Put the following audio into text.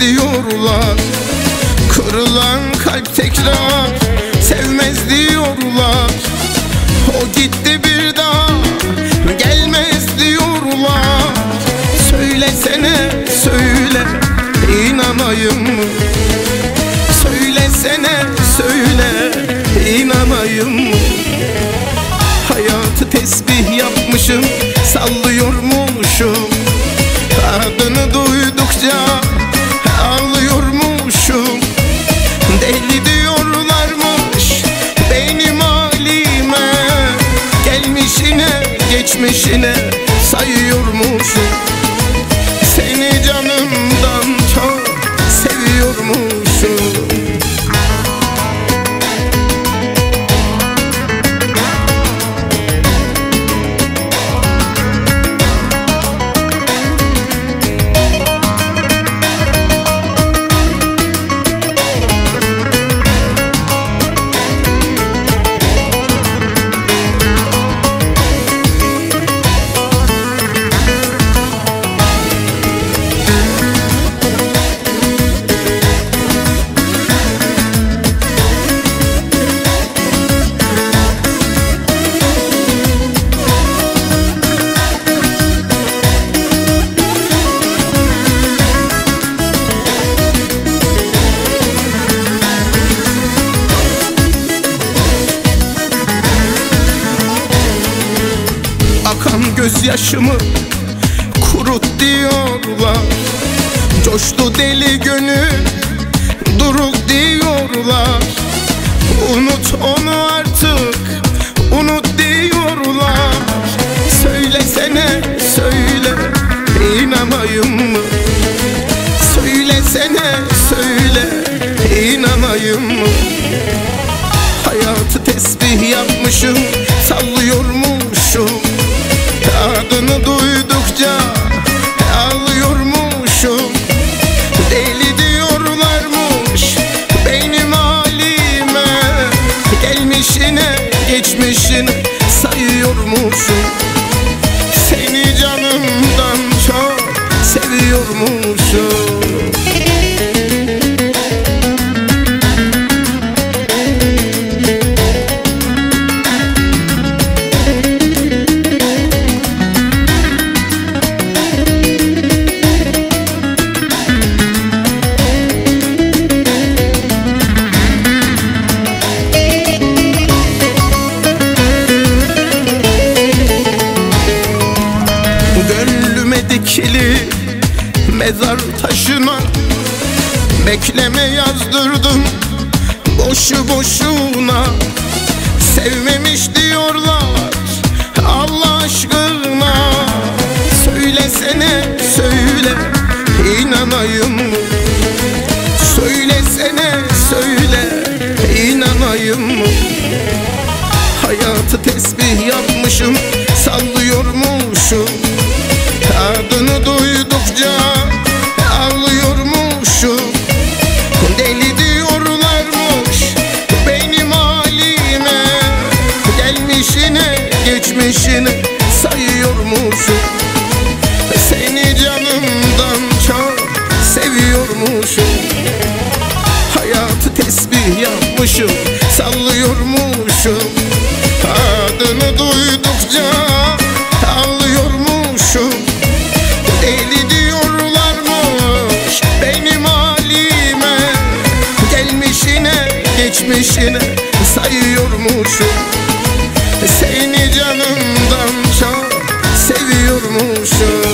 diyorlar Kırılan kalp tekrar sevmez diyorlar. O gitti bir geçmişine Sayıyormuşum Seni gözyaşımı kurut diyorlar. Coştu deli gönül durul diyorlar. Unut onu artık unut diyorlar. Söylesene söyle inanayım mı? Söylesene söyle inanayım mı? Hayatı tesbih yapmışım Sallıyormuşum Adını duydukça Ağlıyormuşum. Deli diyorlarmış Benim halime. Gelmişine geçmişine Sayıyormuşum. Seni canımdan çok Seviyormuşum mezar taşına Bekleme yazdırdım boşu boşuna Sevmemiş diyorlar Allah aşkına Söylesene söyle inanayım mı? Söylesene söyle inanayım mı? Hayatı tesbih yapmışım Sallıyormuşum Adını duydukça sallıyormuşum Sallıyormuşum. Adını duydukça Ağlıyormuşum. Deli diyorlarmış Benim halime. Gelmişine geçmişine Sayıyormuşum. Seni canımdan çok Seviyormuşum.